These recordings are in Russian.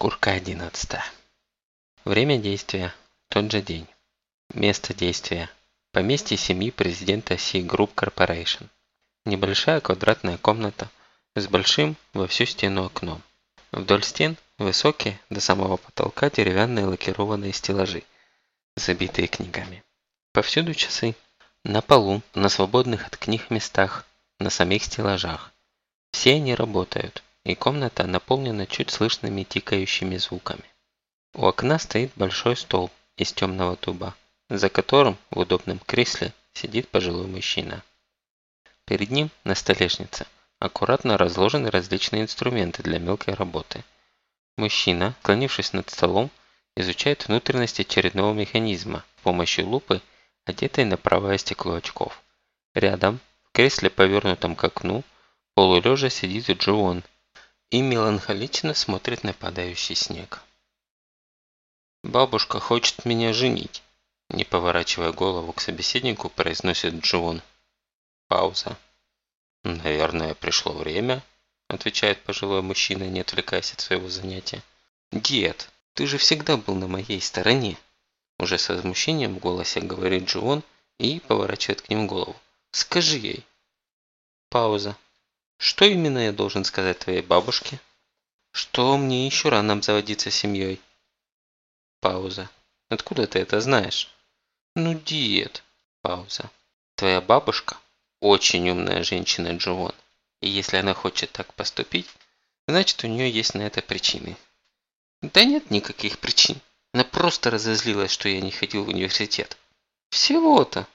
Шкурка 11. Время действия – тот же день. Место действия – поместье семьи президента Sea Group Corporation. Небольшая квадратная комната с большим во всю стену окном. Вдоль стен высокие до самого потолка деревянные лакированные стеллажи, забитые книгами. Повсюду часы. На полу, на свободных от книг местах, на самих стеллажах. Все они работают – и комната наполнена чуть слышными тикающими звуками. У окна стоит большой стол из темного туба, за которым в удобном кресле сидит пожилой мужчина. Перед ним на столешнице аккуратно разложены различные инструменты для мелкой работы. Мужчина, склонившись над столом, изучает внутренности очередного механизма с помощью лупы, одетой на правое стекло очков. Рядом, в кресле, повернутом к окну, полулежа сидит Джоон и меланхолично смотрит на падающий снег. «Бабушка хочет меня женить», – не поворачивая голову к собеседнику, произносит Джон. Пауза. «Наверное, пришло время», – отвечает пожилой мужчина, не отвлекаясь от своего занятия. «Дед, ты же всегда был на моей стороне», – уже с возмущением в голосе говорит Джон и поворачивает к ним голову. «Скажи ей». Пауза. Что именно я должен сказать твоей бабушке? Что мне еще рано обзаводиться семьей? Пауза. Откуда ты это знаешь? Ну, дед. Пауза. Твоя бабушка очень умная женщина, Джоон. И если она хочет так поступить, значит у нее есть на это причины. Да нет никаких причин. Она просто разозлилась, что я не ходил в университет. Всего-то.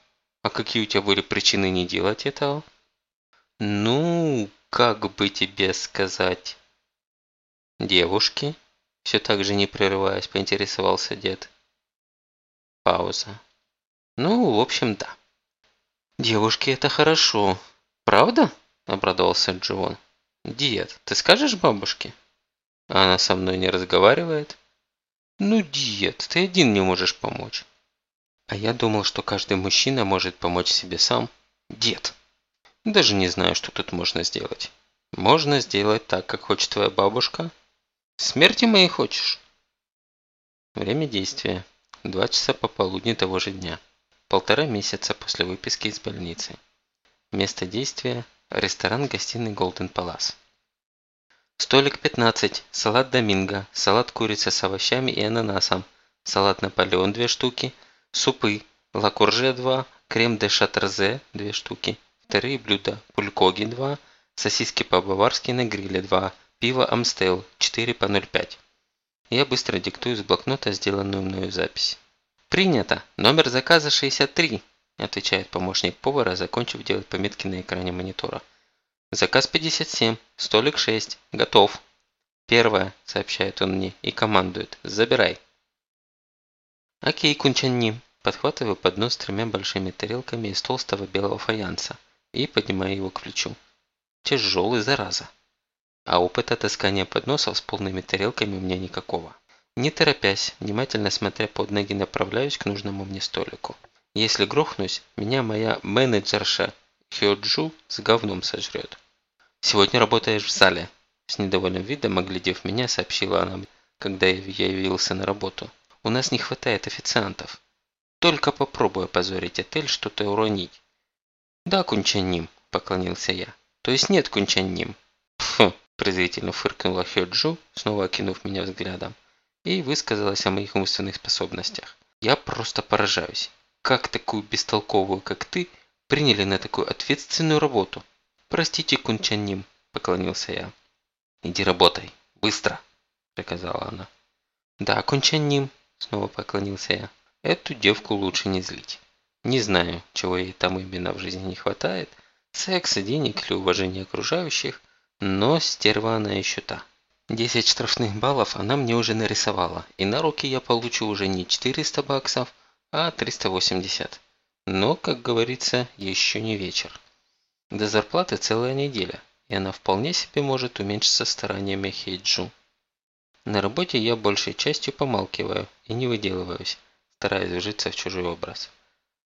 А какие у тебя были причины не делать этого? Ну, как бы тебе сказать? Девушки? Все так же не прерываясь, поинтересовался дед. Пауза. Ну, в общем, да. Девушки, это хорошо. Правда? Обрадовался Джон. Дед, ты скажешь бабушке? Она со мной не разговаривает? Ну, дед, ты один не можешь помочь. А я думал, что каждый мужчина может помочь себе сам. Дед. Даже не знаю, что тут можно сделать. Можно сделать так, как хочет твоя бабушка. Смерти моей хочешь? Время действия. Два часа пополудни того же дня. Полтора месяца после выписки из больницы. Место действия – ресторан-гостиный Golden Palace. Столик 15, салат доминго, салат курица с овощами и ананасом, салат Наполеон 2 штуки, супы, лакурже 2, крем де шатрзе 2 штуки, Вторые блюда – пулькоги 2, сосиски по-баварски на гриле 2, пиво Амстел 4 по 0,5. Я быстро диктую с блокнота сделанную мною запись. «Принято! Номер заказа 63!» – отвечает помощник повара, закончив делать пометки на экране монитора. «Заказ 57, столик 6, готов!» «Первое», – сообщает он мне и командует, «забирай!» «Окей, Кунчанни», – подхватываю поднос с тремя большими тарелками из толстого белого фаянса и поднимая его к плечу. Тяжелый, зараза. А опыта таскания подносов с полными тарелками у меня никакого. Не торопясь, внимательно смотря под ноги, направляюсь к нужному мне столику. Если грохнусь, меня моя менеджерша Хёджу с говном сожрет. «Сегодня работаешь в зале», – с недовольным видом, оглядев меня, сообщила она, когда я явился на работу. «У нас не хватает официантов. Только попробуй опозорить отель, что-то уронить. «Да, Кунчанним», – поклонился я. «То есть нет Кунчанним?» «Пф», – презрительно фыркнула Хёджу, снова окинув меня взглядом, и высказалась о моих умственных способностях. «Я просто поражаюсь. Как такую бестолковую, как ты, приняли на такую ответственную работу?» «Простите, Кунчанним», – поклонился я. «Иди работай, быстро», – приказала она. «Да, Кунчанним», – снова поклонился я. «Эту девку лучше не злить». Не знаю, чего ей там именно в жизни не хватает, секса, денег или уважения окружающих, но стерва она еще та. 10 штрафных баллов она мне уже нарисовала, и на руки я получу уже не 400 баксов, а 380. Но, как говорится, еще не вечер. До зарплаты целая неделя, и она вполне себе может уменьшиться стараниями Хейджу. На работе я большей частью помалкиваю и не выделываюсь, стараясь вжиться в чужой образ.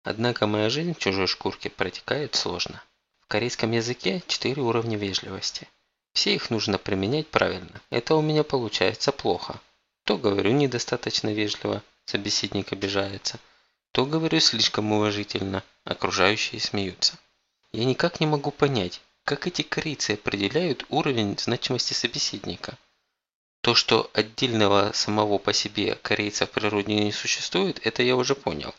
Однако моя жизнь в чужой шкурке протекает сложно. В корейском языке четыре уровня вежливости. Все их нужно применять правильно. Это у меня получается плохо. То говорю недостаточно вежливо, собеседник обижается, то говорю слишком уважительно, окружающие смеются. Я никак не могу понять, как эти корейцы определяют уровень значимости собеседника. То, что отдельного самого по себе корейца в природе не существует, это я уже понял.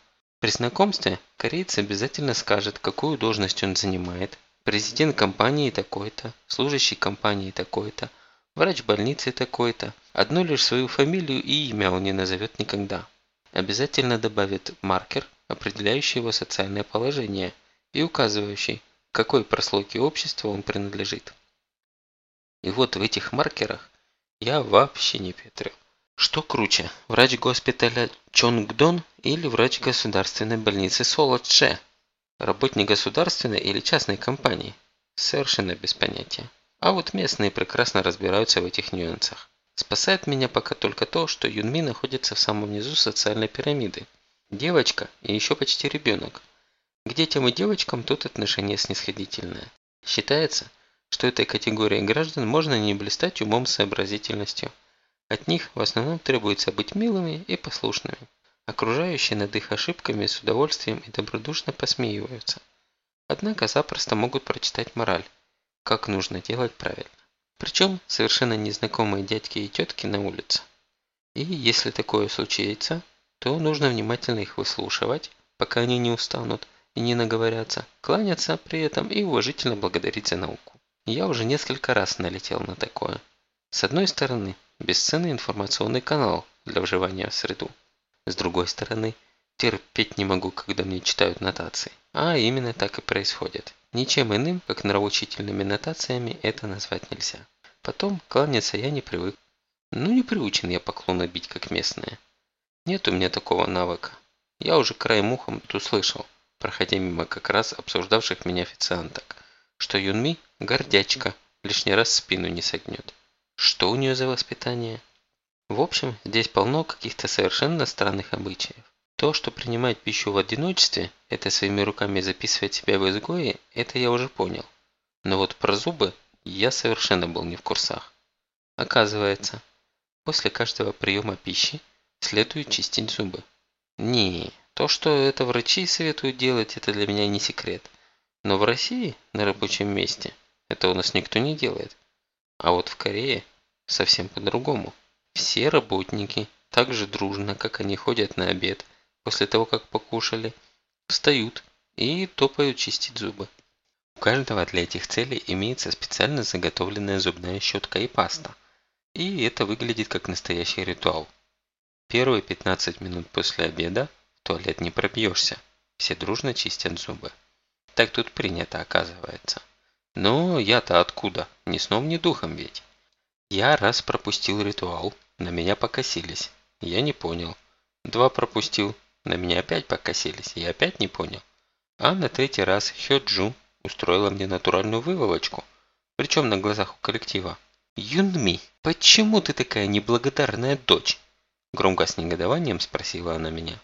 При знакомстве кореец обязательно скажет, какую должность он занимает, президент компании такой-то, служащий компании такой-то, врач больницы такой-то. Одну лишь свою фамилию и имя он не назовет никогда. Обязательно добавит маркер, определяющий его социальное положение и указывающий, к какой прослойке общества он принадлежит. И вот в этих маркерах я вообще не петрил. Что круче, врач госпиталя Чонгдон или врач государственной больницы Солодше? Работник государственной или частной компании? Совершенно без понятия. А вот местные прекрасно разбираются в этих нюансах. Спасает меня пока только то, что Юнми находится в самом низу социальной пирамиды. Девочка и еще почти ребенок. К детям и девочкам тут отношение снисходительное. Считается, что этой категории граждан можно не блистать умом сообразительностью. От них в основном требуется быть милыми и послушными. Окружающие над их ошибками с удовольствием и добродушно посмеиваются. Однако запросто могут прочитать мораль, как нужно делать правильно. Причем совершенно незнакомые дядьки и тетки на улице. И если такое случается, то нужно внимательно их выслушивать, пока они не устанут и не наговорятся, кланяться при этом и уважительно благодарить за науку. Я уже несколько раз налетел на такое. С одной стороны, бесценный информационный канал для вживания в среду. С другой стороны, терпеть не могу, когда мне читают нотации. А именно так и происходит. Ничем иным, как нравоучительными нотациями, это назвать нельзя. Потом кланяться я не привык. Ну не приучен я поклоны бить, как местные. Нет у меня такого навыка. Я уже краем ухом тут услышал, проходя мимо как раз обсуждавших меня официанток что Юнми – гордячка, лишний раз спину не согнет. Что у нее за воспитание? В общем, здесь полно каких-то совершенно странных обычаев. То, что принимать пищу в одиночестве, это своими руками записывать себя в изгое, это я уже понял. Но вот про зубы я совершенно был не в курсах. Оказывается, после каждого приема пищи следует чистить зубы. Не, то, что это врачи советуют делать, это для меня не секрет. Но в России, на рабочем месте, это у нас никто не делает. А вот в Корее совсем по-другому. Все работники так же дружно, как они ходят на обед, после того, как покушали, встают и топают чистить зубы. У каждого для этих целей имеется специально заготовленная зубная щетка и паста. И это выглядит как настоящий ритуал. Первые 15 минут после обеда в туалет не пробьешься. Все дружно чистят зубы. Так тут принято, оказывается. Но я-то откуда? Ни сном, ни духом ведь. Я раз пропустил ритуал, на меня покосились. Я не понял. Два пропустил, на меня опять покосились. Я опять не понял. А на третий раз Хёджу устроила мне натуральную выволочку. Причем на глазах у коллектива. «Юнми, почему ты такая неблагодарная дочь?» Громко с негодованием спросила она меня.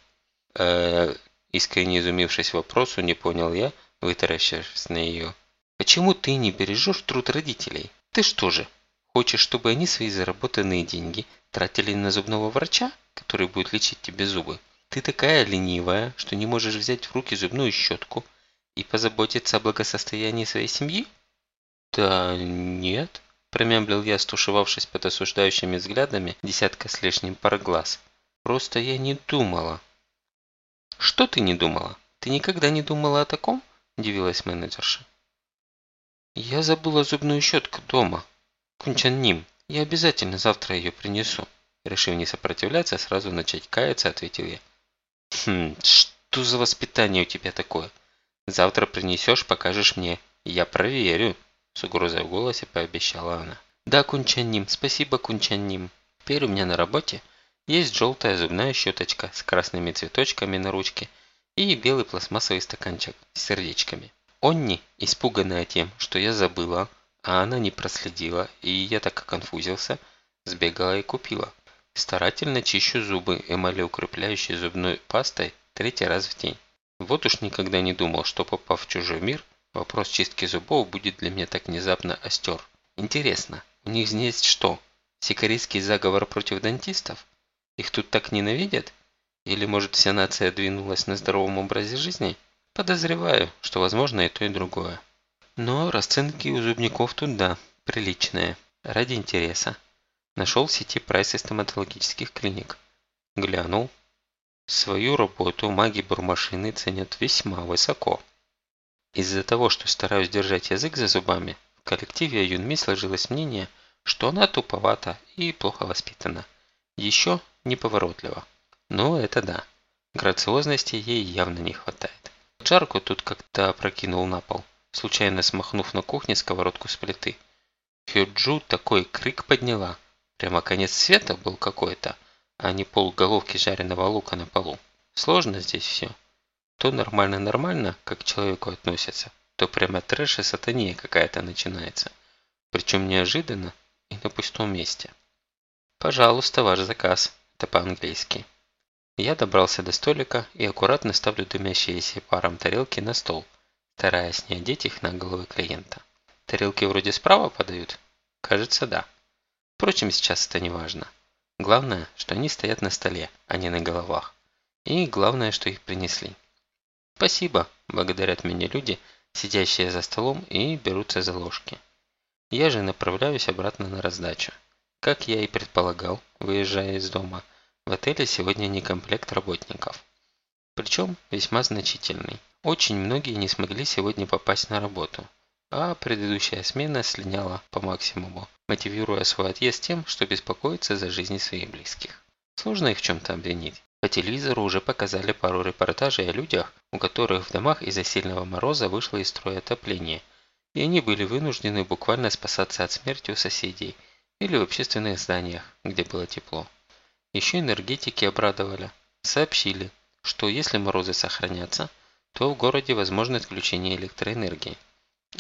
э искренне изумившись вопросу, не понял я, вытаращившись на ее. «Почему ты не бережешь труд родителей? Ты что же, хочешь, чтобы они свои заработанные деньги тратили на зубного врача, который будет лечить тебе зубы? Ты такая ленивая, что не можешь взять в руки зубную щетку и позаботиться о благосостоянии своей семьи?» «Да нет», – промямлил я, стушевавшись под осуждающими взглядами десятка с лишним пар глаз. «Просто я не думала». «Что ты не думала? Ты никогда не думала о таком?» – удивилась менеджерша. «Я забыла зубную щетку дома. Кунчан Ним, я обязательно завтра ее принесу». Решив не сопротивляться, сразу начать каяться, ответил я. «Хм, что за воспитание у тебя такое? Завтра принесешь, покажешь мне. Я проверю», – с угрозой в голосе пообещала она. «Да, Кунчан Ним, спасибо, Кунчан Ним. Теперь у меня на работе есть желтая зубная щеточка с красными цветочками на ручке – и белый пластмассовый стаканчик с сердечками. Онни, испуганная тем, что я забыла, а она не проследила, и я так конфузился, сбегала и купила. Старательно чищу зубы эмалеукрепляющей зубной пастой третий раз в день. Вот уж никогда не думал, что попав в чужой мир, вопрос чистки зубов будет для меня так внезапно остер. Интересно, у них здесь что, сикарийский заговор против дантистов? Их тут так ненавидят? Или, может, вся нация двинулась на здоровом образе жизни? Подозреваю, что возможно и то, и другое. Но расценки у зубников тут да, приличные. Ради интереса. Нашел в сети прайсы стоматологических клиник. Глянул. Свою работу маги-бурмашины ценят весьма высоко. Из-за того, что стараюсь держать язык за зубами, в коллективе Юнми сложилось мнение, что она туповата и плохо воспитана. Еще неповоротлива. Но это да. Грациозности ей явно не хватает. Жарку тут как-то опрокинул на пол, случайно смахнув на кухне сковородку с плиты. Хёджу такой крик подняла. Прямо конец света был какой-то, а не пол головки жареного лука на полу. Сложно здесь все. То нормально-нормально, как к человеку относятся, то прямо трэш и сатания какая-то начинается. Причем неожиданно и на пустом месте. «Пожалуйста, ваш заказ», это по-английски. Я добрался до столика и аккуратно ставлю дымящиеся паром тарелки на стол, стараясь не одеть их на головы клиента. Тарелки вроде справа подают? Кажется, да. Впрочем, сейчас это не важно. Главное, что они стоят на столе, а не на головах. И главное, что их принесли. Спасибо, благодарят меня люди, сидящие за столом и берутся за ложки. Я же направляюсь обратно на раздачу. Как я и предполагал, выезжая из дома, в отеле сегодня не комплект работников. Причем весьма значительный. Очень многие не смогли сегодня попасть на работу а предыдущая смена слиняла по максимуму, мотивируя свой отъезд тем, что беспокоится за жизни своих близких. Сложно их в чем-то обвинить. По телевизору уже показали пару репортажей о людях, у которых в домах из-за сильного мороза вышло из строя отопление, и они были вынуждены буквально спасаться от смерти у соседей или в общественных зданиях, где было тепло. Еще энергетики обрадовали, сообщили, что если морозы сохранятся, то в городе возможно отключение электроэнергии.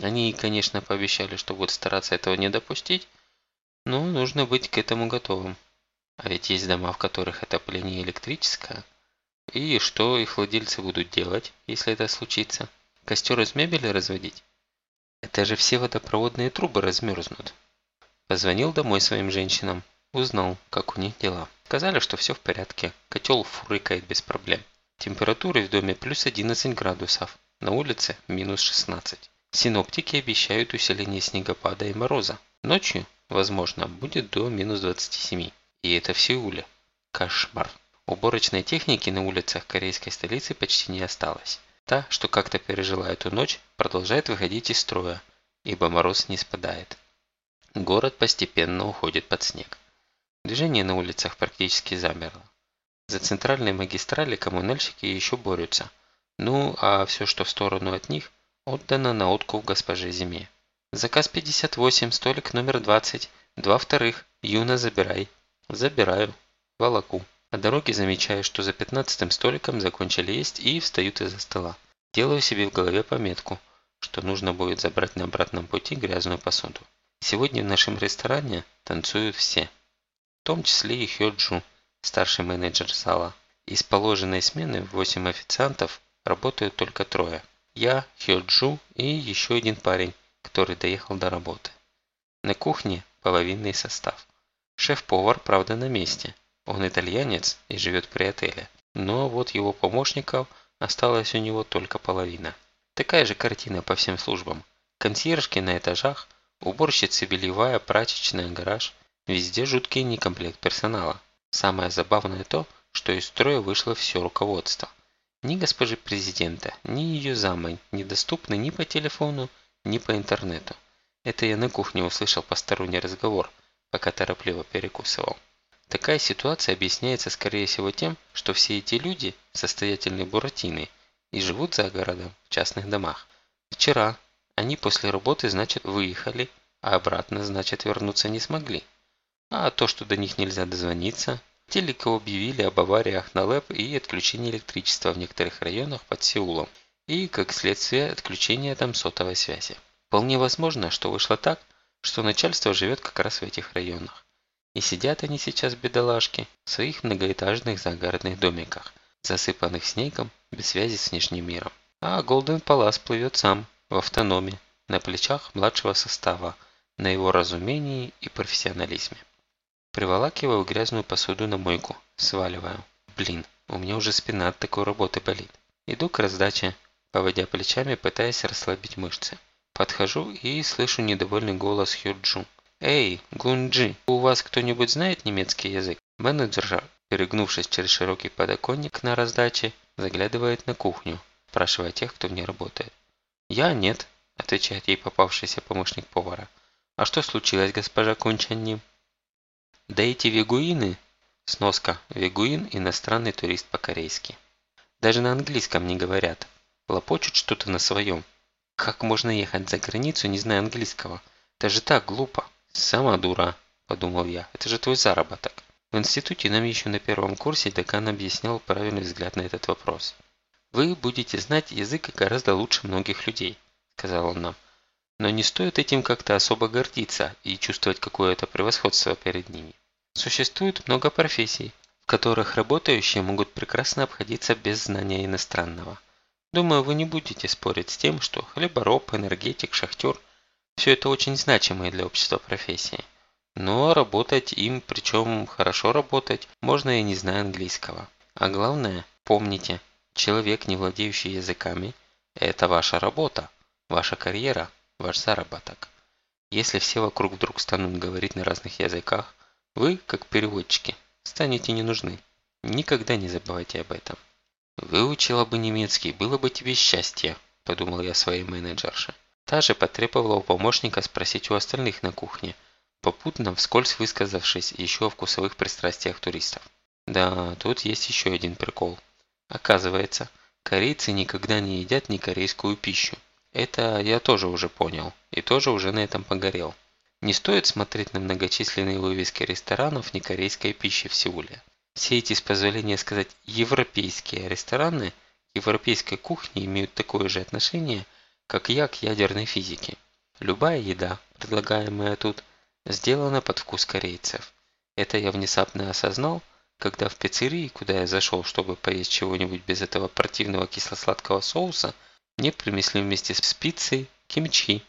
Они, конечно, пообещали, что будут стараться этого не допустить, но нужно быть к этому готовым. А ведь есть дома, в которых отопление электрическое. И что их владельцы будут делать, если это случится? Костер из мебели разводить? Это же все водопроводные трубы размерзнут. Позвонил домой своим женщинам. Узнал, как у них дела. Сказали, что все в порядке. Котел фурыкает без проблем. Температуры в доме плюс 11 градусов. На улице минус 16. Синоптики обещают усиление снегопада и мороза. Ночью, возможно, будет до минус 27. И это в Сеуле. Кошмар. Уборочной техники на улицах корейской столицы почти не осталось. Та, что как-то пережила эту ночь, продолжает выходить из строя, ибо мороз не спадает. Город постепенно уходит под снег. Движение на улицах практически замерло. За центральной магистрали коммунальщики еще борются. Ну, а все, что в сторону от них – Отдано на откуп госпоже Зиме. Заказ 58, столик номер 20. Два вторых. Юна, забирай. Забираю. Волоку. На дороге замечаю, что за пятнадцатым столиком закончили есть и встают из-за стола. Делаю себе в голове пометку, что нужно будет забрать на обратном пути грязную посуду. Сегодня в нашем ресторане танцуют все. В том числе и Хёджу, старший менеджер зала. Из положенной смены 8 официантов работают только трое. Я, Хёджу и еще один парень, который доехал до работы. На кухне половинный состав. Шеф-повар, правда, на месте. Он итальянец и живет при отеле. Но вот его помощников осталась у него только половина. Такая же картина по всем службам. Консьержки на этажах, уборщицы белевая, прачечная, гараж. Везде жуткий некомплект персонала. Самое забавное то, что из строя вышло все руководство – ни госпожи президента, ни ее замы недоступны ни по телефону, ни по интернету. Это я на кухне услышал посторонний разговор, пока торопливо перекусывал. Такая ситуация объясняется скорее всего тем, что все эти люди – состоятельные буратины и живут за городом в частных домах. Вчера они после работы, значит, выехали, а обратно, значит, вернуться не смогли. А то, что до них нельзя дозвониться, Телеко объявили об авариях на ЛЭП и отключении электричества в некоторых районах под Сеулом. И, как следствие, отключения там сотовой связи. Вполне возможно, что вышло так, что начальство живет как раз в этих районах. И сидят они сейчас, бедолажки, в своих многоэтажных загородных домиках, засыпанных снегом, без связи с внешним миром. А Голден Палас плывет сам, в автономе, на плечах младшего состава, на его разумении и профессионализме. Приволакиваю грязную посуду на мойку, сваливаю. Блин, у меня уже спина от такой работы болит. Иду к раздаче, поводя плечами, пытаясь расслабить мышцы. Подхожу и слышу недовольный голос Хюджу. «Эй, Гунджи, у вас кто-нибудь знает немецкий язык?» Менеджер, перегнувшись через широкий подоконник на раздаче, заглядывает на кухню, спрашивая тех, кто в ней работает. «Я нет», – отвечает ей попавшийся помощник повара. «А что случилось, госпожа Кунчанни?» «Да эти вегуины...» Сноска. Вегуин – иностранный турист по-корейски. Даже на английском не говорят. Лопочут что-то на своем. Как можно ехать за границу, не зная английского? Это же так глупо. Сама дура, подумал я. Это же твой заработок. В институте нам еще на первом курсе декан объяснял правильный взгляд на этот вопрос. «Вы будете знать язык гораздо лучше многих людей», – сказал он нам. «Но не стоит этим как-то особо гордиться и чувствовать какое-то превосходство перед ними. Существует много профессий, в которых работающие могут прекрасно обходиться без знания иностранного. Думаю, вы не будете спорить с тем, что хлебороб, энергетик, шахтер – все это очень значимые для общества профессии. Но работать им, причем хорошо работать, можно и не зная английского. А главное, помните, человек, не владеющий языками, это ваша работа, ваша карьера, ваш заработок. Если все вокруг вдруг станут говорить на разных языках, вы, как переводчики, станете не нужны. Никогда не забывайте об этом. «Выучила бы немецкий, было бы тебе счастье», – подумал я своей менеджерше. Та же потребовала у помощника спросить у остальных на кухне – попутно вскользь высказавшись еще о вкусовых пристрастиях туристов. Да, тут есть еще один прикол. Оказывается, корейцы никогда не едят ни корейскую пищу. Это я тоже уже понял, и тоже уже на этом погорел. Не стоит смотреть на многочисленные вывески ресторанов некорейской пищи в Сеуле. Все эти, с позволения сказать, европейские рестораны к европейской кухне имеют такое же отношение, как я к ядерной физике. Любая еда, предлагаемая тут, сделано под вкус корейцев. Это я внезапно осознал, когда в пиццерии, куда я зашел, чтобы поесть чего-нибудь без этого противного кисло-сладкого соуса, мне принесли вместе с пиццей кимчи.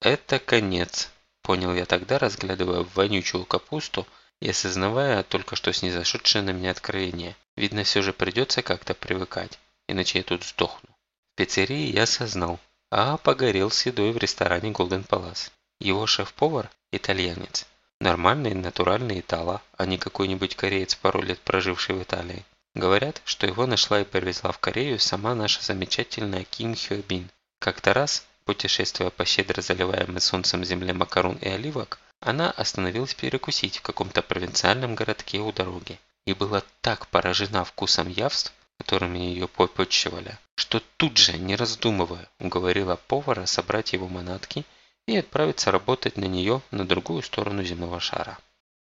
Это конец, понял я тогда, разглядывая вонючую капусту и осознавая только что снизошедшее на меня откровение. Видно, все же придется как-то привыкать, иначе я тут сдохну. В пиццерии я осознал, а погорел с едой в ресторане Golden Palace. Его шеф-повар – итальянец. Нормальный, натуральный итало, а не какой-нибудь кореец, пару лет проживший в Италии. Говорят, что его нашла и привезла в Корею сама наша замечательная Ким Хё Бин. Как-то раз, путешествуя по щедро заливаемой солнцем земле макарон и оливок, она остановилась перекусить в каком-то провинциальном городке у дороги. И была так поражена вкусом явств, которыми ее попотчевали, что тут же, не раздумывая, уговорила повара собрать его манатки – и отправиться работать на нее на другую сторону земного шара.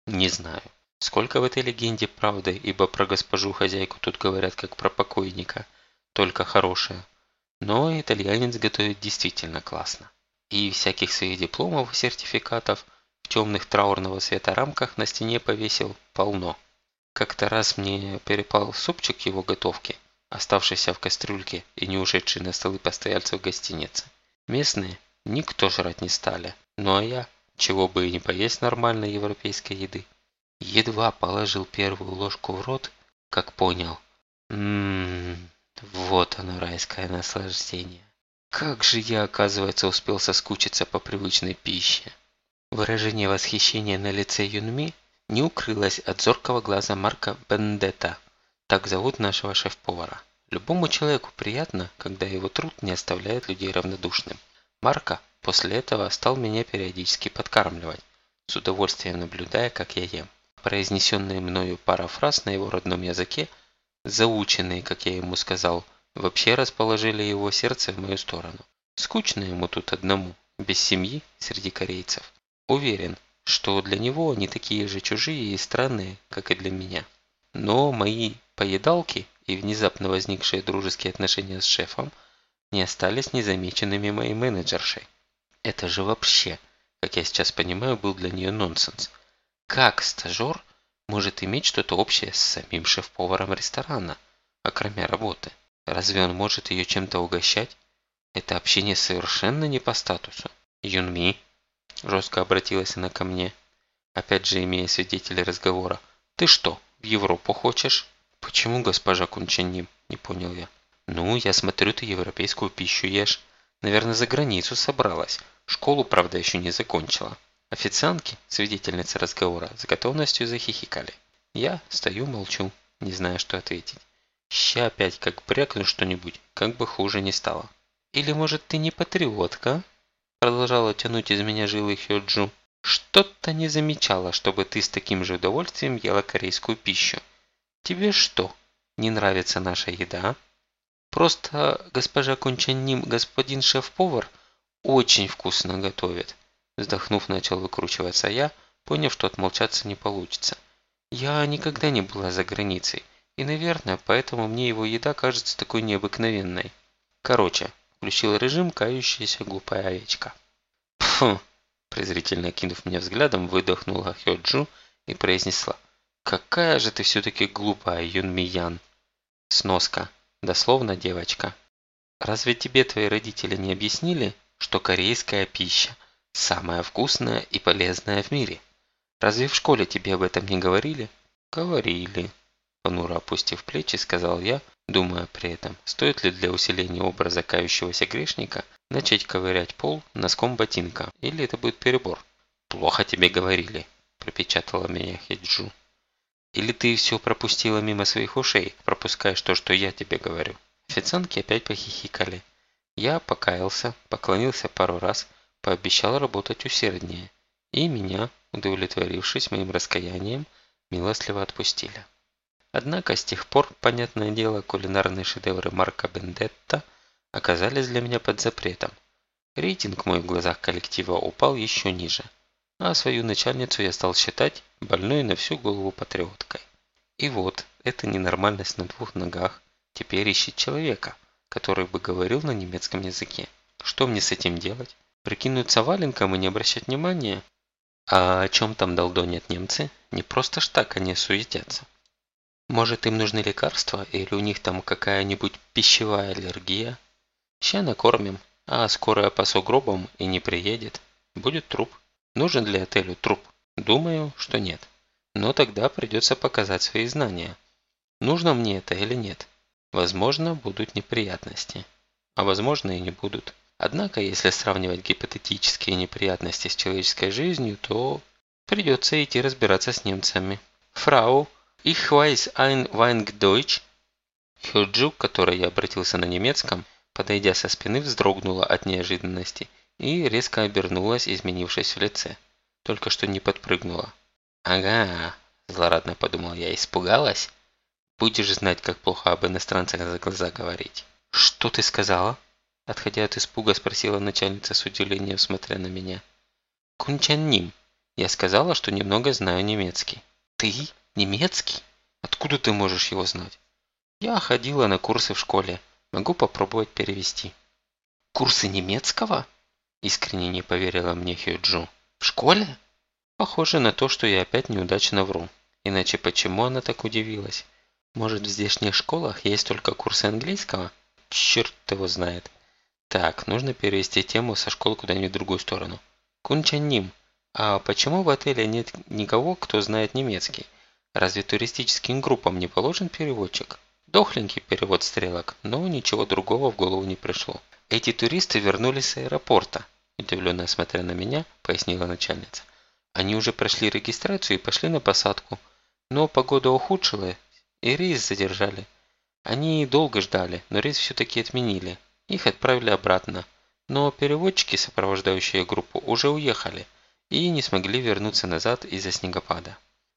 Не знаю, сколько в этой легенде правды, ибо про госпожу хозяйку тут говорят как про покойника, только хорошее. Но итальянец готовит действительно классно. И всяких своих дипломов и сертификатов в темных траурного цвета рамках на стене повесил полно. Как-то раз мне перепал супчик его готовки, оставшийся в кастрюльке и не ушедший на столы постояльцев гостиницы. Местные, Никто жрать не стали. Ну а я, чего бы и не поесть нормальной европейской еды. Едва положил первую ложку в рот, как понял. Ммм, вот оно райское наслаждение. Как же я, оказывается, успел соскучиться по привычной пище. Выражение восхищения на лице Юнми не укрылось от зоркого глаза Марка Бендета. Так зовут нашего шеф-повара. Любому человеку приятно, когда его труд не оставляет людей равнодушным. Марко после этого стал меня периодически подкармливать, с удовольствием наблюдая, как я ем. Произнесенные мною пара фраз на его родном языке, заученные, как я ему сказал, вообще расположили его сердце в мою сторону. Скучно ему тут одному, без семьи, среди корейцев. Уверен, что для него они такие же чужие и странные, как и для меня. Но мои поедалки и внезапно возникшие дружеские отношения с шефом – не остались незамеченными моей менеджершей. Это же вообще, как я сейчас понимаю, был для нее нонсенс. Как стажер может иметь что-то общее с самим шеф-поваром ресторана, окромя работы? Разве он может ее чем-то угощать? Это общение совершенно не по статусу. Юнми, жестко обратилась она ко мне, опять же имея свидетелей разговора. «Ты что, в Европу хочешь?» «Почему, госпожа Кунчаним?» – не понял я. «Ну, я смотрю, ты европейскую пищу ешь. Наверное, за границу собралась. Школу, правда, еще не закончила». Официантки, свидетельницы разговора, с готовностью захихикали. Я стою, молчу, не зная, что ответить. Ща опять как брякну что-нибудь, как бы хуже не стало. «Или, может, ты не патриотка?» Продолжала тянуть из меня жилы Хёджу. «Что-то не замечала, чтобы ты с таким же удовольствием ела корейскую пищу. Тебе что, не нравится наша еда?» «Просто госпожа Кунчаним, господин шеф-повар, очень вкусно готовит». Вздохнув, начал выкручиваться я, поняв, что отмолчаться не получится. «Я никогда не была за границей, и, наверное, поэтому мне его еда кажется такой необыкновенной. Короче, включил режим кающаяся глупая овечка. «Пф!» – презрительно кинув меня взглядом, выдохнула Хёджу и произнесла. «Какая же ты все-таки глупая, Юнмиян!» Сноска. Дословно девочка. «Разве тебе твои родители не объяснили, что корейская пища самая вкусная и полезная в мире? Разве в школе тебе об этом не говорили?» «Говорили», – понуро опустив плечи, сказал я, думая при этом, стоит ли для усиления образа кающегося грешника начать ковырять пол носком ботинка, или это будет перебор. «Плохо тебе говорили», – пропечатала меня Хеджу. «Или ты все пропустила мимо своих ушей, пропускаешь то, что я тебе говорю». Официантки опять похихикали. Я покаялся, поклонился пару раз, пообещал работать усерднее. И меня, удовлетворившись моим раскаянием, милостливо отпустили. Однако с тех пор, понятное дело, кулинарные шедевры Марка Бендетта оказались для меня под запретом. Рейтинг мой в глазах коллектива упал еще ниже, а свою начальницу я стал считать больной на всю голову патриоткой. И вот, эта ненормальность на двух ногах теперь ищет человека, который бы говорил на немецком языке. Что мне с этим делать? Прикинуться валенком и не обращать внимания? А о чем там долдонят немцы? Не просто ж так они суетятся. Может, им нужны лекарства, или у них там какая-нибудь пищевая аллергия? Ща накормим, а скорая по сугробам и не приедет. Будет труп. Нужен ли отелю труп? Думаю, что нет. Но тогда придется показать свои знания. Нужно мне это или нет? Возможно, будут неприятности. А возможно и не будут. Однако, если сравнивать гипотетические неприятности с человеческой жизнью, то придется идти разбираться с немцами. Фрау, Ich weiß ein wenig Deutsch. Хёджу, к которой я обратился на немецком, подойдя со спины, вздрогнула от неожиданности и резко обернулась, изменившись в лице. Только что не подпрыгнула. «Ага», – злорадно подумал я, – испугалась? Будешь знать, как плохо об иностранцах за глаза говорить. «Что ты сказала?» Отходя от испуга, спросила начальница с удивлением, смотря на меня. «Кунчанним. Я сказала, что немного знаю немецкий». «Ты?» Немецкий? Откуда ты можешь его знать? Я ходила на курсы в школе. Могу попробовать перевести. Курсы немецкого? Искренне не поверила мне Хёджу. В школе? Похоже на то, что я опять неудачно вру. Иначе почему она так удивилась? Может, в здешних школах есть только курсы английского? Черт его знает. Так, нужно перевести тему со школы куда-нибудь в другую сторону. Кунчаним, а почему в отеле нет никого, кто знает немецкий? Разве туристическим группам не положен переводчик? Дохленький перевод стрелок, но ничего другого в голову не пришло. Эти туристы вернулись с аэропорта, удивленно смотря на меня, пояснила начальница. Они уже прошли регистрацию и пошли на посадку, но погода ухудшилась и рейс задержали. Они долго ждали, но рейс все-таки отменили. Их отправили обратно. Но переводчики, сопровождающие группу, уже уехали и не смогли вернуться назад из-за снегопада.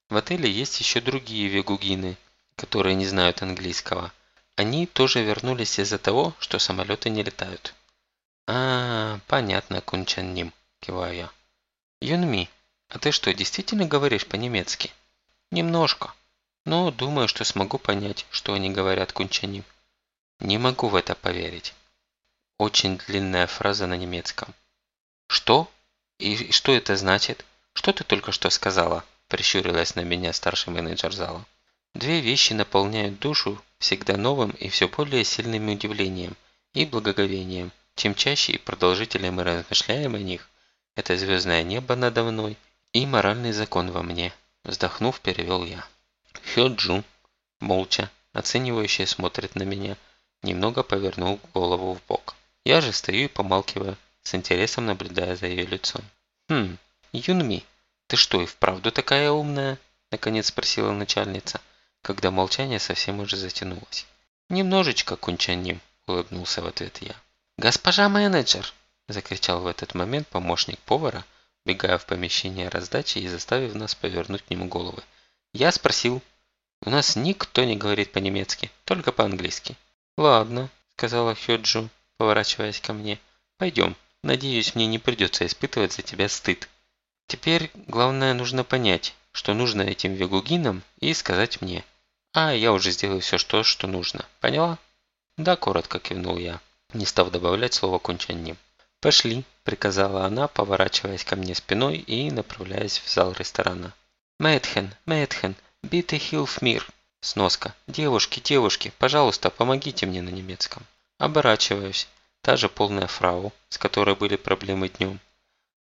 В отеле есть еще другие вегугины, которые не знают английского. Они тоже вернулись из-за того, что самолеты не летают. А, понятно, Кунчанним, киваю я. Юнми, а ты что, действительно говоришь по-немецки? Немножко. Но думаю, что смогу понять, что они говорят Кунчаним. Не могу в это поверить. Очень длинная фраза на немецком. Что? И что это значит? Что ты только что сказала? прищурилась на меня старший менеджер зала. Две вещи наполняют душу всегда новым и все более сильным удивлением и благоговением. Чем чаще и продолжительнее мы размышляем о них, это звездное небо надо мной и моральный закон во мне. Вздохнув, перевел я. Хёджу, молча, оценивающе смотрит на меня, немного повернул голову в бок. Я же стою и помалкиваю, с интересом наблюдая за ее лицом. «Хм, Юнми, ты что, и вправду такая умная?» Наконец спросила начальница, когда молчание совсем уже затянулось. «Немножечко, Кунчаним», улыбнулся в ответ я. «Госпожа менеджер!» закричал в этот момент помощник повара, бегая в помещение раздачи и заставив нас повернуть к нему головы. Я спросил. У нас никто не говорит по-немецки, только по-английски. «Ладно», – сказала Хёджу, поворачиваясь ко мне. «Пойдем. Надеюсь, мне не придется испытывать за тебя стыд. Теперь главное нужно понять, что нужно этим вегугинам и сказать мне. А я уже сделаю все, что, что нужно. Поняла? Да, коротко кивнул я, не став добавлять слово кончаним. Пошли, приказала она, поворачиваясь ко мне спиной и направляясь в зал ресторана. Мэтхен, Мэтхен, биты хилф мир. Сноска. Девушки, девушки, пожалуйста, помогите мне на немецком. Оборачиваюсь. Та же полная фрау, с которой были проблемы днем.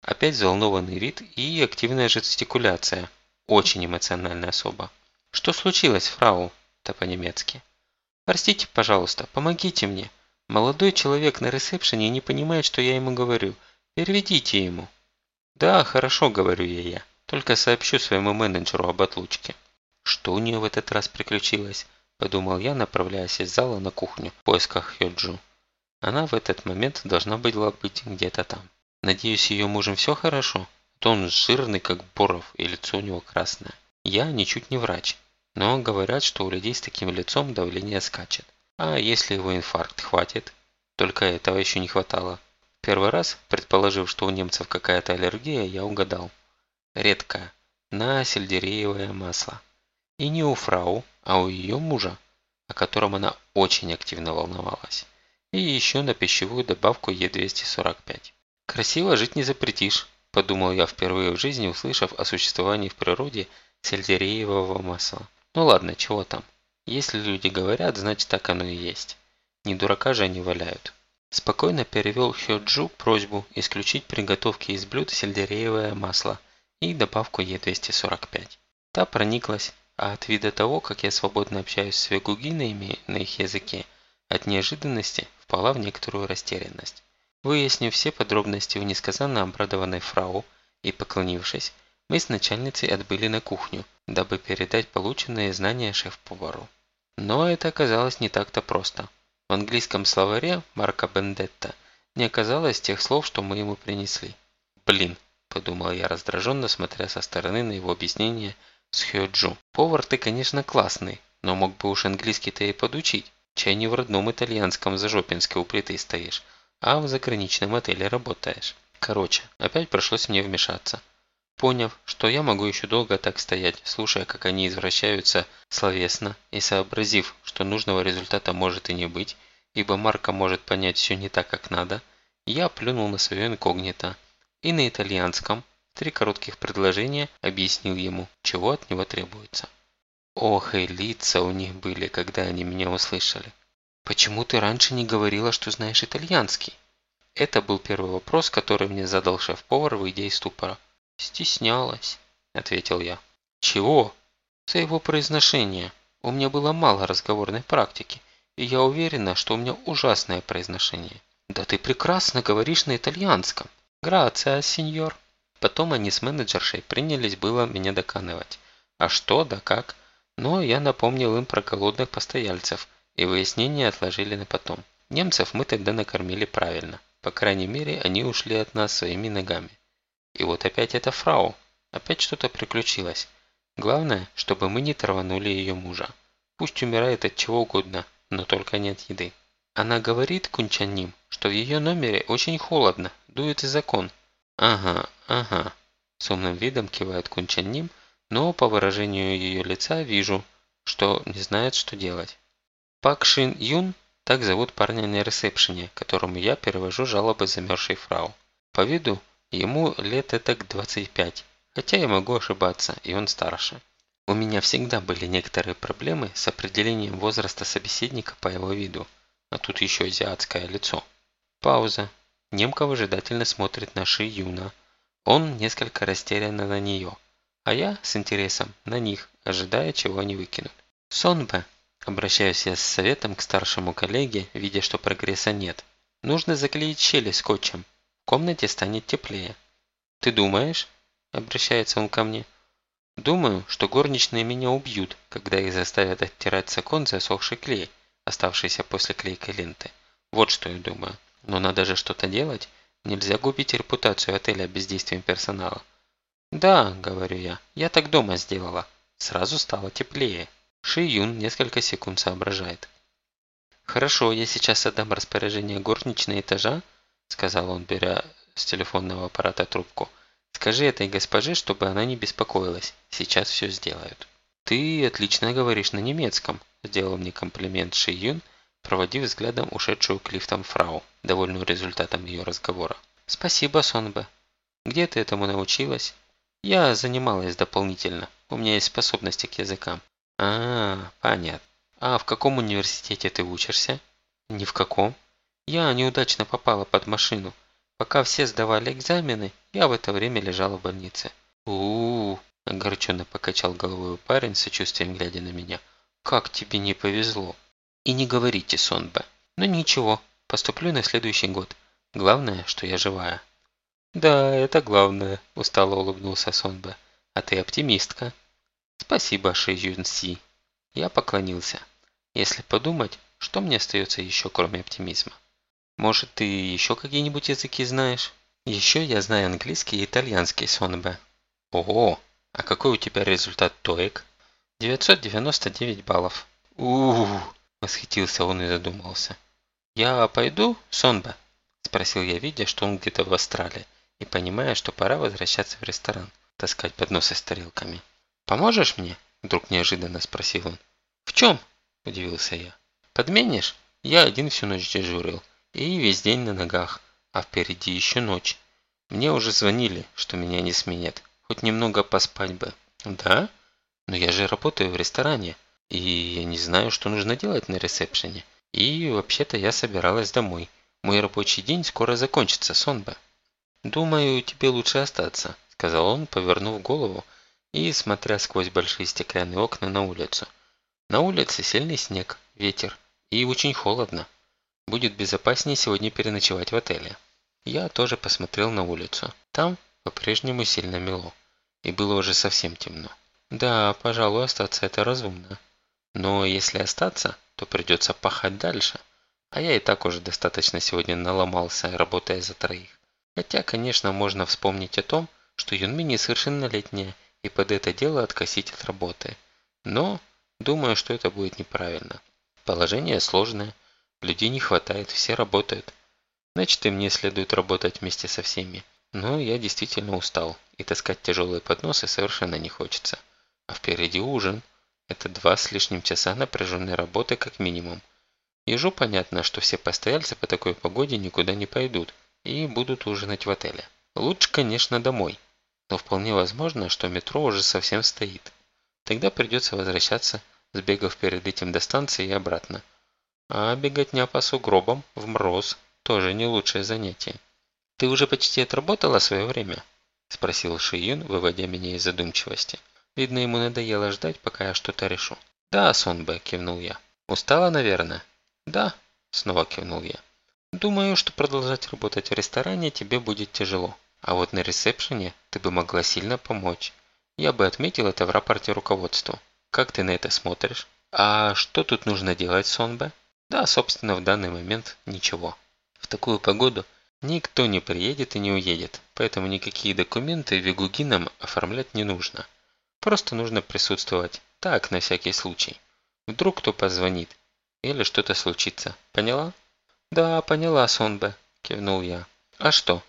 Опять взволнованный вид и активная жестикуляция. Очень эмоциональная особа. «Что случилось, фрау?» Это по-немецки. «Простите, пожалуйста, помогите мне. Молодой человек на ресепшене не понимает, что я ему говорю. Переведите ему». «Да, хорошо», – говорю я я. «Только сообщу своему менеджеру об отлучке». «Что у нее в этот раз приключилось?» – подумал я, направляясь из зала на кухню в поисках Хёджу. Она в этот момент должна была быть где-то там. Надеюсь, ее мужем все хорошо? то он жирный, как боров, и лицо у него красное. Я ничуть не врач, но говорят, что у людей с таким лицом давление скачет. А если его инфаркт хватит? Только этого еще не хватало. Первый раз, предположив, что у немцев какая-то аллергия, я угадал. Редкая, на сельдереевое масло. И не у фрау, а у ее мужа, о котором она очень активно волновалась. И еще на пищевую добавку Е245. Красиво жить не запретишь, подумал я впервые в жизни, услышав о существовании в природе сельдереевого масла. Ну ладно, чего там. Если люди говорят, значит так оно и есть. Не дурака же они валяют. Спокойно перевел Хёджу просьбу исключить приготовки из блюд сельдереевое масло и добавку Е245. Та прониклась, а от вида того, как я свободно общаюсь с вегугинами на их языке, от неожиданности впала в некоторую растерянность. Выяснив все подробности у несказанно обрадованной фрау и поклонившись, мы с начальницей отбыли на кухню, дабы передать полученные знания шеф-повару. Но это оказалось не так-то просто. В английском словаре Марка Бендетта не оказалось тех слов, что мы ему принесли. «Блин», – подумал я раздраженно, смотря со стороны на его объяснение с Хёджу. «Повар ты, конечно, классный, но мог бы уж английский-то и подучить. Чай не в родном итальянском за Жопинской у плиты стоишь, а в заграничном отеле работаешь. Короче, опять пришлось мне вмешаться. Поняв, что я могу еще долго так стоять, слушая, как они извращаются словесно, и сообразив, что нужного результата может и не быть, ибо Марка может понять все не так, как надо, я плюнул на свое инкогнито и на итальянском три коротких предложения объяснил ему, чего от него требуется. Ох, и лица у них были, когда они меня услышали. «Почему ты раньше не говорила, что знаешь итальянский?» Это был первый вопрос, который мне задал шеф-повар, выйдя из ступора. «Стеснялась», – ответил я. «Чего?» «За его произношение. У меня было мало разговорной практики, и я уверена, что у меня ужасное произношение». «Да ты прекрасно говоришь на итальянском». «Грация, сеньор». Потом они с менеджершей принялись было меня доканывать. А что, да как? Но я напомнил им про голодных постояльцев – и выяснение отложили на потом. Немцев мы тогда накормили правильно. По крайней мере, они ушли от нас своими ногами. И вот опять эта фрау. Опять что-то приключилось. Главное, чтобы мы не траванули ее мужа. Пусть умирает от чего угодно, но только не от еды. Она говорит Кунчаним, что в ее номере очень холодно, дует и закон. Ага, ага. С умным видом кивает Кунчаним, но по выражению ее лица вижу, что не знает, что делать. Пак Шин Юн – так зовут парня на ресепшене, которому я перевожу жалобы замерзшей фрау. По виду ему лет этак 25, хотя я могу ошибаться, и он старше. У меня всегда были некоторые проблемы с определением возраста собеседника по его виду, а тут еще азиатское лицо. Пауза. Немка выжидательно смотрит на Ши Юна, Он несколько растерянно на нее, а я с интересом на них, ожидая, чего они выкинут. «Сонбе», – обращаюсь я с советом к старшему коллеге, видя, что прогресса нет. «Нужно заклеить щели скотчем. В комнате станет теплее». «Ты думаешь?» – обращается он ко мне. «Думаю, что горничные меня убьют, когда их заставят оттирать с окон засохший клей, оставшийся после клейкой ленты. Вот что я думаю. Но надо же что-то делать. Нельзя губить репутацию отеля бездействием персонала. «Да», – говорю я, – «я так дома сделала». Сразу стало теплее. Ши Юн несколько секунд соображает. «Хорошо, я сейчас отдам распоряжение горничной этажа», – сказал он, беря с телефонного аппарата трубку. «Скажи этой госпоже, чтобы она не беспокоилась. Сейчас все сделают». «Ты отлично говоришь на немецком», – сделал мне комплимент Ши Юн, проводив взглядом ушедшую к лифтам фрау, довольную результатом ее разговора. «Спасибо, Сонбе. Где ты этому научилась?» «Я занималась дополнительно. У меня есть способности к языкам». «А, понятно. А в каком университете ты учишься?» «Ни в каком. Я неудачно попала под машину. Пока все сдавали экзамены, я в это время лежала в больнице». «У-у-у», огорченно покачал головой парень, сочувствием глядя на меня. «Как тебе не повезло!» И не говорите, Сонбе. Но ну, ничего, поступлю на следующий год. Главное, что я живая. Да, это главное, устало улыбнулся Сонбе. А ты оптимистка. Спасибо, Ши Юн Си. Я поклонился. Если подумать, что мне остается еще, кроме оптимизма? Может, ты еще какие-нибудь языки знаешь? Еще я знаю английский и итальянский, Сонбе. Ого, а какой у тебя результат ТОЭК? 999 баллов. Ууу, Восхитился он и задумался. «Я пойду, Сонба?» Спросил я, видя, что он где-то в Австралии, и понимая, что пора возвращаться в ресторан, таскать подносы с тарелками. «Поможешь мне?» Вдруг неожиданно спросил он. «В чем?» – удивился я. «Подменишь? Я один всю ночь дежурил, и весь день на ногах, а впереди еще ночь. Мне уже звонили, что меня не сменят, хоть немного поспать бы». «Да? Но я же работаю в ресторане», и я не знаю, что нужно делать на ресепшене. И вообще-то я собиралась домой. Мой рабочий день скоро закончится, Сонба. «Думаю, тебе лучше остаться», – сказал он, повернув голову и смотря сквозь большие стеклянные окна на улицу. На улице сильный снег, ветер и очень холодно. Будет безопаснее сегодня переночевать в отеле. Я тоже посмотрел на улицу. Там по-прежнему сильно мело. И было уже совсем темно. Да, пожалуй, остаться это разумно. Но если остаться, то придется пахать дальше. А я и так уже достаточно сегодня наломался, работая за троих. Хотя, конечно, можно вспомнить о том, что Юнми несовершеннолетняя и под это дело откосить от работы. Но думаю, что это будет неправильно. Положение сложное, людей не хватает, все работают. Значит, и мне следует работать вместе со всеми. Но я действительно устал, и таскать тяжелые подносы совершенно не хочется. А впереди ужин – это два с лишним часа напряженной работы как минимум. Ежу понятно, что все постояльцы по такой погоде никуда не пойдут и будут ужинать в отеле. Лучше, конечно, домой. Но вполне возможно, что метро уже совсем стоит. Тогда придется возвращаться, сбегав перед этим до станции и обратно. А беготня по сугробам в мороз тоже не лучшее занятие. «Ты уже почти отработала свое время?» – спросил Шиюн, выводя меня из задумчивости. Видно, ему надоело ждать, пока я что-то решу. «Да, Сонбе», – кивнул я. «Устала, наверное?» «Да», – снова кивнул я. «Думаю, что продолжать работать в ресторане тебе будет тяжело. А вот на ресепшене ты бы могла сильно помочь. Я бы отметил это в рапорте руководству. Как ты на это смотришь? А что тут нужно делать, Сонбе?» «Да, собственно, в данный момент ничего. В такую погоду никто не приедет и не уедет, поэтому никакие документы Вигугинам оформлять не нужно». Просто нужно присутствовать. Так, на всякий случай. Вдруг кто позвонит. Или что-то случится. Поняла? Да, поняла, Сонбе, кивнул я. А что?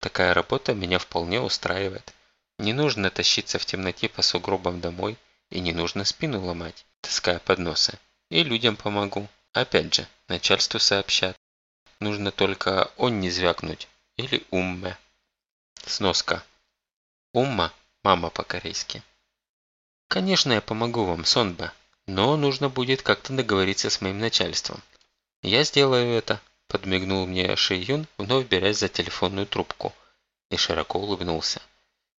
Такая работа меня вполне устраивает. Не нужно тащиться в темноте по сугробам домой. И не нужно спину ломать, таская подносы. И людям помогу. Опять же, начальству сообщат. Нужно только он не звякнуть. Или умме. Сноска. Умма – мама по-корейски. Конечно, я помогу вам, Сонба, но нужно будет как-то договориться с моим начальством. Я сделаю это, подмигнул мне Ши Юн, вновь берясь за телефонную трубку. и широко улыбнулся.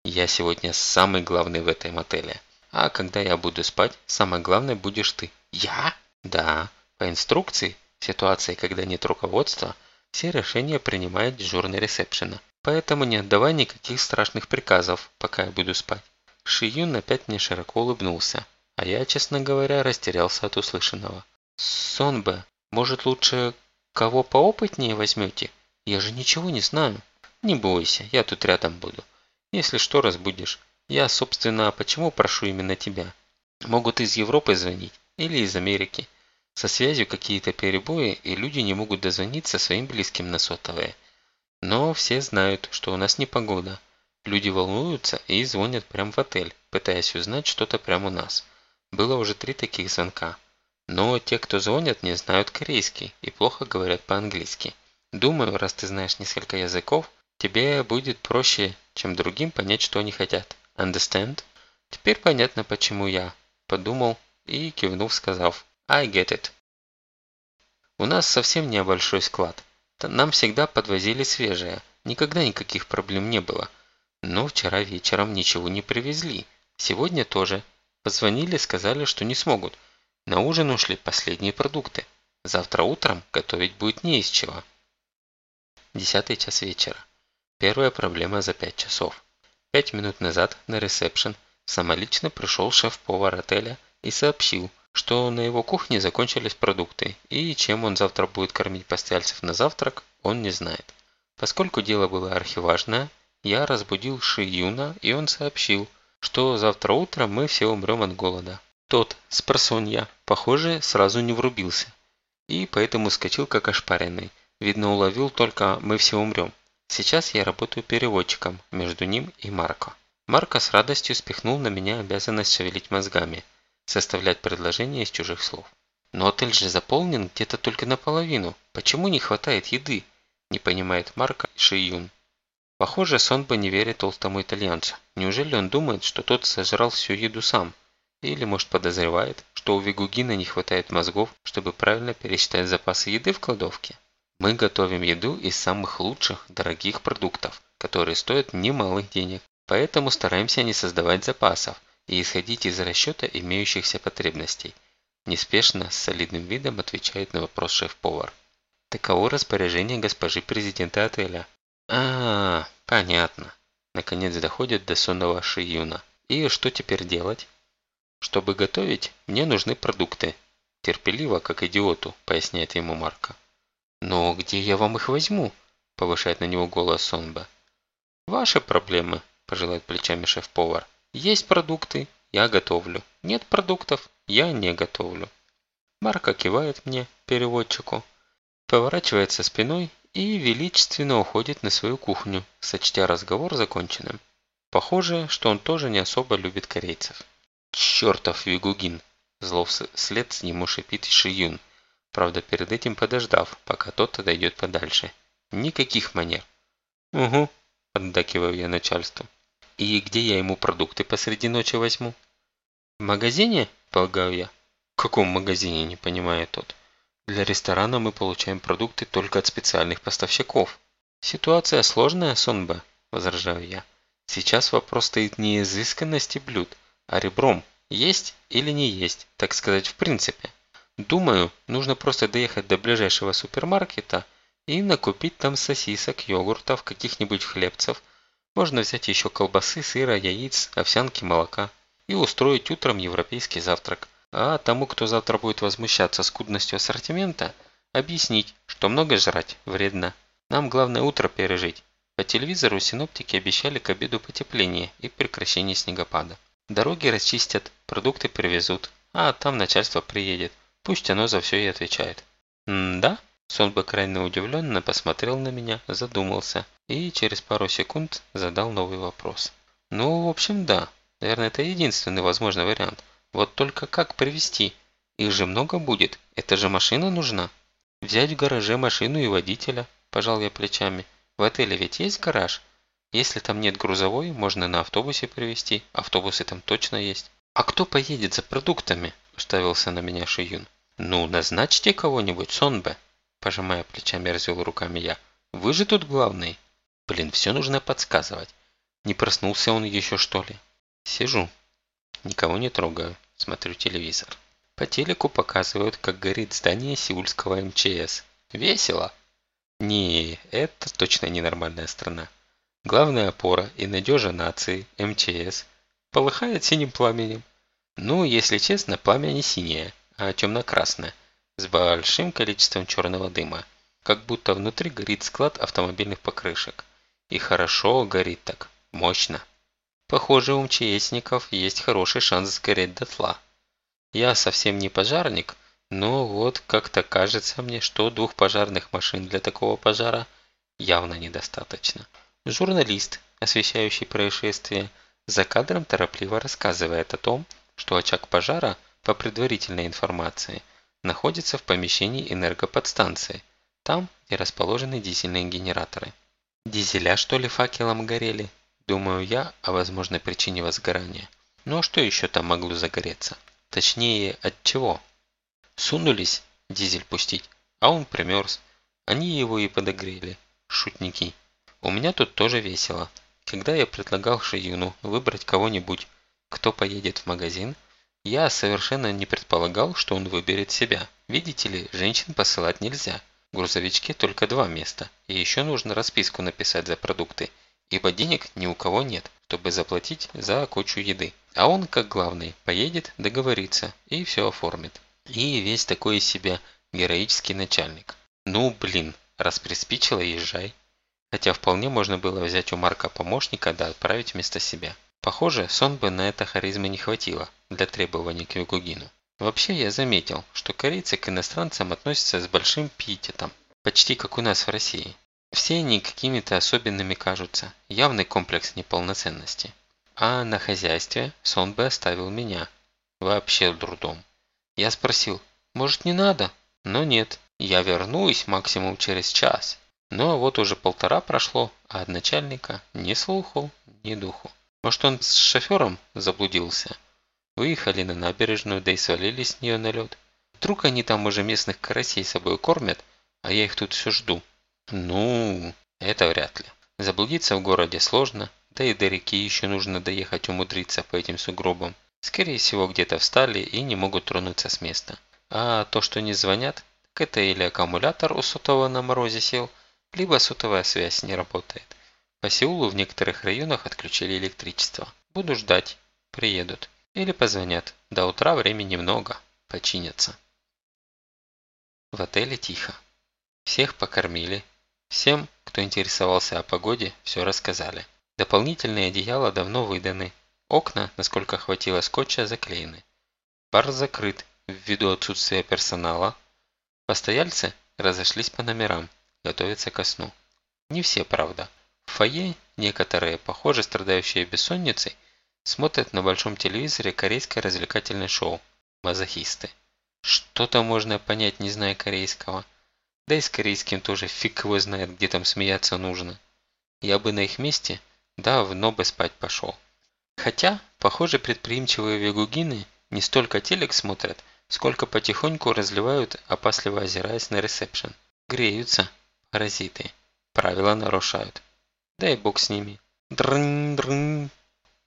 «Я сегодня самый главный в этом отеле. А когда я буду спать, самое главное будешь ты». «Я?» «Да. По инструкции, в ситуации, когда нет руководства, все решения принимает дежурный ресепшена. Поэтому не отдавай никаких страшных приказов, пока я буду спать». Шиюн опять мне широко улыбнулся, а я, честно говоря, растерялся от услышанного. «Сонбе, может лучше кого поопытнее возьмете? Я же ничего не знаю». «Не бойся, я тут рядом буду. Если что, разбудишь. Я, собственно, почему прошу именно тебя? Могут из Европы звонить или из Америки. Со связью какие-то перебои, и люди не могут дозвониться своим близким на сотовые. Но все знают, что у нас непогода. Люди волнуются и звонят прямо в отель, пытаясь узнать что-то прямо у нас. Было уже три таких звонка. Но те, кто звонят, не знают корейский и плохо говорят по-английски. Думаю, раз ты знаешь несколько языков, Тебе будет проще, чем другим понять, что они хотят. Understand? Теперь понятно, почему я. Подумал и кивнув, сказав I get it. У нас совсем небольшой склад. Нам всегда подвозили свежее. Никогда никаких проблем не было. Но вчера вечером ничего не привезли. Сегодня тоже. Позвонили, сказали, что не смогут. На ужин ушли последние продукты. Завтра утром готовить будет не из чего. Десятый час вечера. Первая проблема за 5 часов. Пять минут назад на ресепшн самолично пришел шеф-повар отеля и сообщил, что на его кухне закончились продукты, и чем он завтра будет кормить постояльцев на завтрак, он не знает. Поскольку дело было архиважное, я разбудил Ши Юна, и он сообщил, что завтра утром мы все умрем от голода. Тот, с просонья, похоже, сразу не врубился. И поэтому скачал как ошпаренный. Видно, уловил только «мы все умрем». Сейчас я работаю переводчиком между ним и Марко. Марко с радостью спихнул на меня обязанность шевелить мозгами, составлять предложения из чужих слов. Но отель же заполнен где-то только наполовину. Почему не хватает еды? Не понимает Марко Шиюн. Похоже, Сонба не верит толстому итальянцу. Неужели он думает, что тот сожрал всю еду сам? Или, может, подозревает, что у Вигугина не хватает мозгов, чтобы правильно пересчитать запасы еды в кладовке? Мы готовим еду из самых лучших, дорогих продуктов, которые стоят немалых денег. Поэтому стараемся не создавать запасов и исходить из расчета имеющихся потребностей. Неспешно, с солидным видом отвечает на вопрос шеф-повар. Таково распоряжение госпожи президента отеля. А, понятно. Наконец доходит до сонного Шиюна. И что теперь делать? Чтобы готовить, мне нужны продукты. Терпеливо, как идиоту, поясняет ему Марка. «Но где я вам их возьму?» – повышает на него голос Сонба. «Ваши проблемы», – пожелает плечами шеф-повар. «Есть продукты, я готовлю. Нет продуктов, я не готовлю». Марка кивает мне, переводчику, поворачивается спиной и величественно уходит на свою кухню, сочтя разговор законченным. Похоже, что он тоже не особо любит корейцев. «Чертов Вигугин!» – зло вслед с нему шипит Шиюн – правда перед этим подождав, пока тот отойдет подальше. Никаких манер. «Угу», – поддакиваю я начальству. «И где я ему продукты посреди ночи возьму?» «В магазине?» – полагаю я. «В каком магазине?» – не понимает тот. «Для ресторана мы получаем продукты только от специальных поставщиков». «Ситуация сложная, Сонба», – возражаю я. «Сейчас вопрос стоит не изысканности блюд, а ребром. Есть или не есть, так сказать, в принципе». Думаю, нужно просто доехать до ближайшего супермаркета и накупить там сосисок, йогуртов, каких-нибудь хлебцев. Можно взять еще колбасы, сыра, яиц, овсянки, молока. И устроить утром европейский завтрак. А тому, кто завтра будет возмущаться скудностью ассортимента, объяснить, что много жрать вредно. Нам главное утро пережить. По телевизору синоптики обещали к обеду потепление и прекращение снегопада. Дороги расчистят, продукты привезут, а там начальство приедет. Пусть оно за все и отвечает. «М-да?» Сонба крайне удивленно посмотрел на меня, задумался и через пару секунд задал новый вопрос. «Ну, в общем, да. Наверное, это единственный возможный вариант. Вот только как привезти? Их же много будет. Это же машина нужна». «Взять в гараже машину и водителя», – пожал я плечами. «В отеле ведь есть гараж? Если там нет грузовой, можно на автобусе привезти. Автобусы там точно есть». «А кто поедет за продуктами?» – уставился на меня Шиюн. «Ну, назначьте кого-нибудь, Сонбе!» Пожимая плечами, развел руками я. «Вы же тут главный!» Блин, все нужно подсказывать. Не проснулся он еще что ли? Сижу. Никого не трогаю. Смотрю телевизор. По телеку показывают, как горит здание сеульского МЧС. Весело. Не, это точно ненормальная страна. Главная опора и надежа нации, МЧС, полыхает синим пламенем. Ну, если честно, пламя не синее, а темно-красное, с большим количеством черного дыма. Как будто внутри горит склад автомобильных покрышек. И хорошо горит так, мощно. Похоже, у МЧСников есть хороший шанс сгореть дотла. Я совсем не пожарник, но вот как-то кажется мне, что двух пожарных машин для такого пожара явно недостаточно. Журналист, освещающий происшествие, за кадром торопливо рассказывает о том, что очаг пожара, по предварительной информации, находится в помещении энергоподстанции, там, где расположены дизельные генераторы. Дизеля, что ли, факелом горели? Думаю я о возможной причине возгорания. Ну а что еще там могло загореться? Точнее, от чего? Сунулись дизель пустить, а он примерз. Они его и подогрели. Шутники. У меня тут тоже весело. Когда я предлагал Шиюну выбрать кого-нибудь, кто поедет в магазин, я совершенно не предполагал, что он выберет себя. Видите ли, женщин посылать нельзя. В грузовичке только два места, и еще нужно расписку написать за продукты, ибо денег ни у кого нет, чтобы заплатить за кучу еды. А он, как главный, поедет, договорится и все оформит. И весь такой из себя героический начальник. Ну, блин, раз приспичило, езжай. Хотя вполне можно было взять у Марка помощника да отправить вместо себя. Похоже, сон бы на это харизмы не хватило для требований к Вигугину. Вообще я заметил, что корейцы к иностранцам относятся с большим пиететом, почти как у нас в России. Все они какими-то особенными кажутся, явный комплекс неполноценности. А на хозяйстве сон бы оставил меня. Вообще трудом. Я спросил, может не надо? Но нет, я вернусь максимум через час. Но вот уже полтора прошло, а от начальника ни слуху, ни духу. Может он с шофером заблудился? Выехали на набережную, да и свалились с нее на лед. Вдруг они там уже местных карасей собой кормят, а я их тут все жду. Ну, это вряд ли. Заблудиться в городе сложно, да и до реки еще нужно доехать умудриться по этим сугробам. Скорее всего, где-то встали и не могут тронуться с места. А то, что не звонят, так это или аккумулятор у сотового на морозе сел, либо сотовая связь не работает. По Сеулу в некоторых районах отключили электричество. Буду ждать. Приедут. Или позвонят. До утра времени много. Починятся. В отеле тихо. Всех покормили. Всем, кто интересовался о погоде, все рассказали. Дополнительные одеяла давно выданы. Окна, насколько хватило скотча, заклеены. Бар закрыт ввиду отсутствия персонала. Постояльцы разошлись по номерам, готовятся ко сну. Не все, правда. В фойе некоторые, похоже, страдающие бессонницей, смотрят на большом телевизоре корейское развлекательное шоу «Мазохисты». Что-то можно понять, не зная корейского. Да и с корейским тоже фиг его знает, где там смеяться нужно. Я бы на их месте давно бы спать пошел. Хотя, похоже, предприимчивые вегугины не столько телек смотрят, сколько потихоньку разливают, опасливо озираясь на ресепшн. Греются, паразиты. Правила нарушают. Да и бог с ними. Дрынь-дрынь.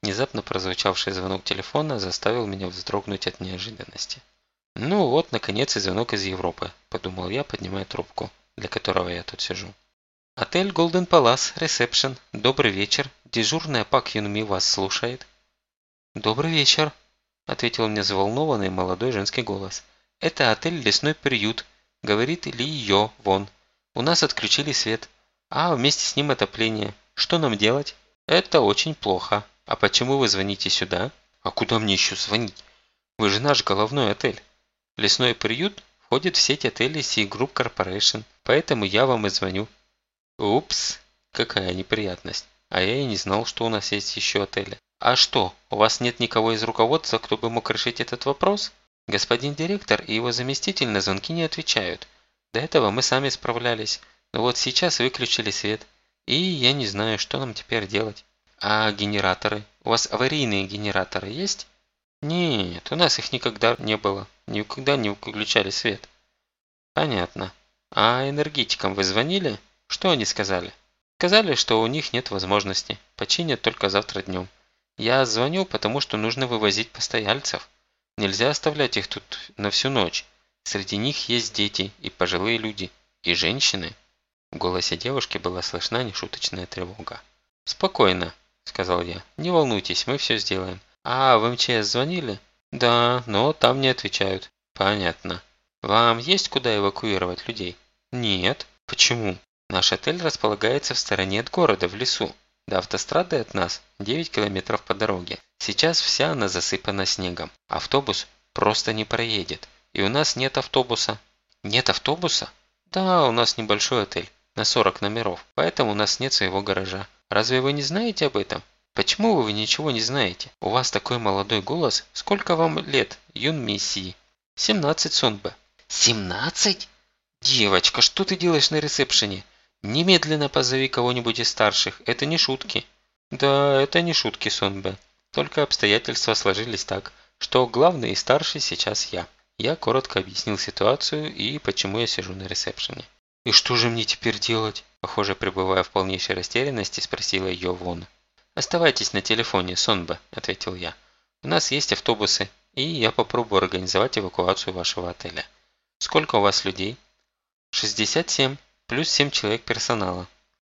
Внезапно прозвучавший звонок телефона заставил меня вздрогнуть от неожиданности. «Ну вот, наконец, и звонок из Европы», – подумал я, поднимая трубку, для которого я тут сижу. «Отель Голден Палас, ресепшн. Добрый вечер. Дежурная Пак Юнми вас слушает». «Добрый вечер», – ответил мне взволнованный молодой женский голос. «Это отель Лесной приют», – говорит Ли Йо Вон. «У нас отключили свет, а вместе с ним отопление. Что нам делать?» «Это очень плохо. А почему вы звоните сюда?» «А куда мне еще звонить? Вы же наш головной отель». Лесной приют входит в сеть отелей Sea Group Corporation, поэтому я вам и звоню. Упс, какая неприятность. А я и не знал, что у нас есть еще отели. А что, у вас нет никого из руководства, кто бы мог решить этот вопрос? Господин директор и его заместитель на звонки не отвечают. До этого мы сами справлялись, но вот сейчас выключили свет. И я не знаю, что нам теперь делать. А генераторы? У вас аварийные генераторы есть? Нет, у нас их никогда не было. Никогда не выключали свет. Понятно. А энергетикам вы звонили? Что они сказали? Сказали, что у них нет возможности, починят только завтра днем. Я звоню, потому что нужно вывозить постояльцев. Нельзя оставлять их тут на всю ночь. Среди них есть дети и пожилые люди, и женщины. В голосе девушки была слышна нешуточная тревога. «Спокойно», – сказал я. «Не волнуйтесь, мы все сделаем». «А, в МЧС звонили?» «Да, но там не отвечают». «Понятно. Вам есть куда эвакуировать людей?» «Нет». «Почему?» «Наш отель располагается в стороне от города, в лесу. До автострады от нас 9 километров по дороге. Сейчас вся она засыпана снегом. Автобус просто не проедет. И у нас нет автобуса». «Нет автобуса?» «Да, у нас небольшой отель, на 40 номеров, поэтому у нас нет своего гаража. Разве вы не знаете об этом?» «Почему вы ничего не знаете? У вас такой молодой голос. Сколько вам лет, Юн Миссии?» «17, Сонбе». «Семнадцать? Девочка, что ты делаешь на ресепшене? Немедленно позови кого-нибудь из старших. Это не шутки». «Да, это не шутки, Сонбе. Только обстоятельства сложились так, что главный и старший сейчас я». Я коротко объяснил ситуацию и почему я сижу на ресепшене. «И что же мне теперь делать?» Похоже, пребывая в полнейшей растерянности, спросила ее Вон. «Оставайтесь на телефоне, Сонба», – ответил я. «У нас есть автобусы, и я попробую организовать эвакуацию вашего отеля. Сколько у вас людей?» «67, плюс 7 человек персонала».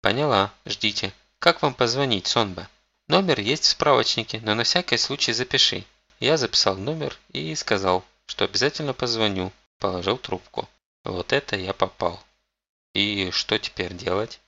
«Поняла, ждите. Как вам позвонить, Сонба?» «Номер есть в справочнике, но на всякий случай запиши». Я записал номер и сказал, что обязательно позвоню, положил трубку. Вот это я попал. И что теперь делать?